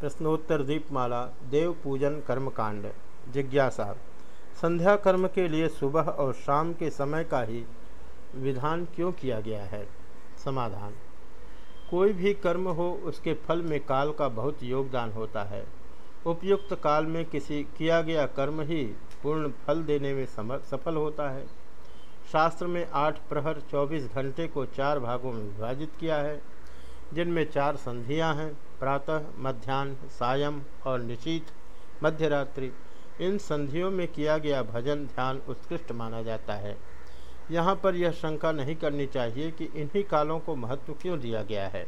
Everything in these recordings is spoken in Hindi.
प्रश्नोत्तर दीपमाला, देव पूजन कर्मकांड, जिज्ञासा। संध्या कर्म के लिए सुबह और शाम के समय का ही विधान क्यों किया गया है? समाधान। कोई भी कर्म हो, उसके फल में काल का बहुत योगदान होता है। उपयुक्त काल में किसी किया गया कर्म ही पूर्ण फल देने में सफल होता है। शास्त्र में आठ प्रहर चौबीस घंटे को चार भागों में विभाजित किया है, जिनमें चार संधियाँ हैं। प्रातः मध्यान्ह सायं और निशीत मध्यरात्रि, इन संधियों में किया गया भजन ध्यान उत्कृष्ट माना जाता है। यहाँ पर यह शंका नहीं करनी चाहिए कि इन्हीं कालों को महत्व क्यों दिया गया है।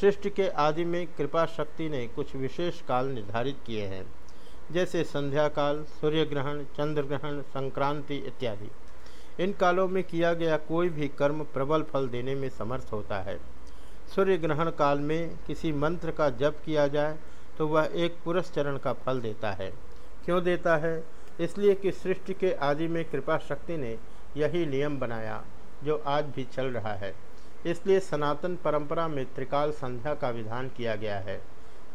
सृष्टि के आदि में कृपा शक्ति ने कुछ विशेष काल निर्धारित किए हैं, जैसे संध्या काल सूर्य ग्रहण चंद्र ग्रहण संक्रांति इत्यादि। इन कालों में किया गया कोई भी कर्म प्रबल फल देने में समर्थ होता है। सूर्य ग्रहण काल में किसी मंत्र का जप किया जाए तो वह एक पुरस्चरण का फल देता है। क्यों देता है? इसलिए कि सृष्टि के आदि में कृपा शक्ति ने यही नियम बनाया, जो आज भी चल रहा है। इसलिए सनातन परंपरा में त्रिकाल संध्या का विधान किया गया है।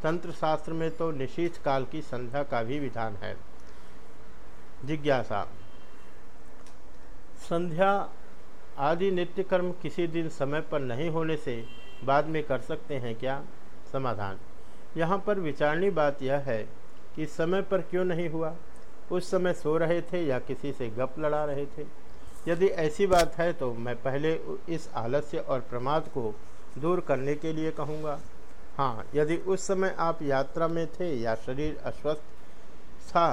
तंत्र शास्त्र में तो निशीथ काल की संध्या का भी विधान है। जिज्ञासा। संध्या आदि नित्य कर्म किसी दिन समय पर नहीं होने से बाद में कर सकते हैं क्या? समाधान। यहाँ पर विचारणी बात यह है कि समय पर क्यों नहीं हुआ? उस समय सो रहे थे या किसी से गप लड़ा रहे थे? यदि ऐसी बात है तो मैं पहले इस आलस्य और प्रमाद को दूर करने के लिए कहूँगा। हाँ यदि उस समय आप यात्रा में थे या शरीर अस्वस्थ था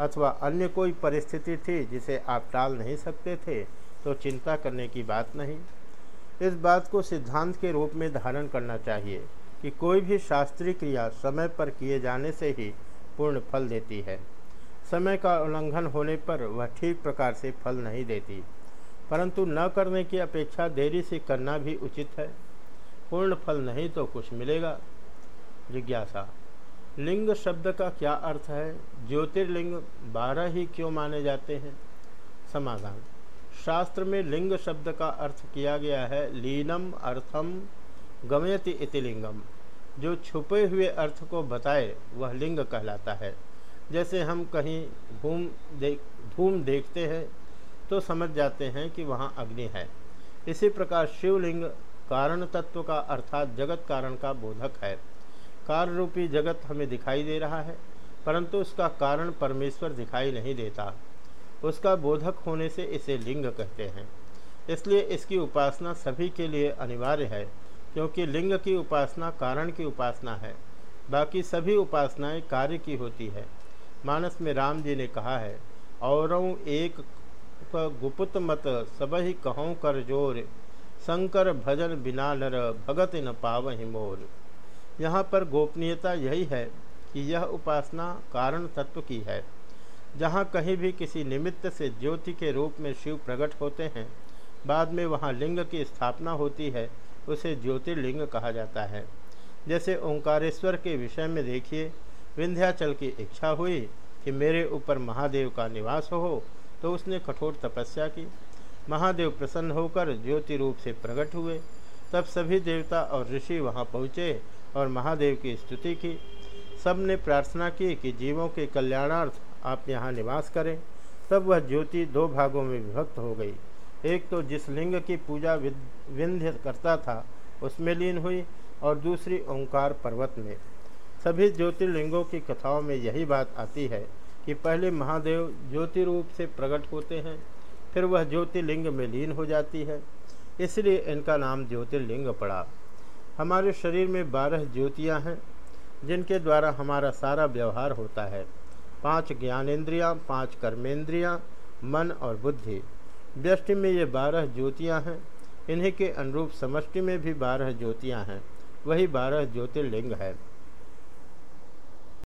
अथवा अन्य कोई परिस्थिति थी जिसे आप टाल नहीं सकते थे तो चिंता करने की बात नहीं। इस बात को सिद्धांत के रूप में धारण करना चाहिए कि कोई भी शास्त्रीय क्रिया समय पर किए जाने से ही पूर्ण फल देती है। समय का उल्लंघन होने पर वह ठीक प्रकार से फल नहीं देती। परंतु न करने की अपेक्षा देरी से करना भी उचित है। पूर्ण फल नहीं तो कुछ मिलेगा। जिज्ञासा। लिंग शब्द का क्या अर्थ है? ज्योतिर्लिंग बारह ही क्यों माने जाते हैं? समाधान। शास्त्र में लिंग शब्द का अर्थ किया गया है लीनम अर्थम गमयति इति लिंगम। जो छुपे हुए अर्थ को बताए, वह लिंग कहलाता है। जैसे हम कहीं घूम देख धूम देखते हैं तो समझ जाते हैं कि वहाँ अग्नि है। इसी प्रकार शिवलिंग कारण तत्व का अर्थात जगत कारण का बोधक है। कार्य रूपी जगत हमें दिखाई दे रहा है, परंतु उसका कारण परमेश्वर दिखाई नहीं देता। उसका बोधक होने से इसे लिंग कहते हैं। इसलिए इसकी उपासना सभी के लिए अनिवार्य है, क्योंकि लिंग की उपासना कारण की उपासना है, बाकी सभी उपासनाएँ कार्य की होती है। मानस में राम जी ने कहा है, और एक गुपुत मत सब ही कहों कर ज़ोर, शंकर भजन बिना नर भगत न पाव मोर। यहाँ पर गोपनीयता यही है कि यह उपासना कारण तत्व की है। जहाँ कहीं भी किसी निमित्त से ज्योति के रूप में शिव प्रकट होते हैं, बाद में वहाँ लिंग की स्थापना होती है, उसे ज्योतिर्लिंग कहा जाता है। जैसे ओंकारेश्वर के विषय में देखिए, विंध्याचल की इच्छा हुई कि मेरे ऊपर महादेव का निवास हो तो उसने कठोर तपस्या की। महादेव प्रसन्न होकर ज्योति रूप से प्रकट हुए। तब सभी देवता और ऋषि वहाँ पहुँचे और महादेव की स्तुति की। सबने प्रार्थना की कि जीवों के कल्याणार्थ आप यहाँ निवास करें। तब वह ज्योति दो भागों में विभक्त हो गई। एक तो जिस लिंग की पूजा विंध्य करता था, उसमें लीन हुई और दूसरी ओंकार पर्वत में। सभी ज्योतिर्लिंगों की कथाओं में यही बात आती है कि पहले महादेव ज्योति रूप से प्रकट होते हैं, फिर वह ज्योतिर्लिंग में लीन हो जाती है। इसलिए इनका नाम ज्योतिर्लिंग पड़ा। हमारे शरीर में बारह ज्योतियाँ हैं, जिनके द्वारा हमारा सारा व्यवहार होता है। पाँच ज्ञानेन्द्रियाँ, पाँच कर्मेंद्रियाँ मन और बुद्धि। व्यष्टि में ये बारह ज्योतियाँ हैं। इन्हीं के अनुरूप समष्टि में भी बारह ज्योतियाँ हैं। वही बारह ज्योतिर्लिंग है।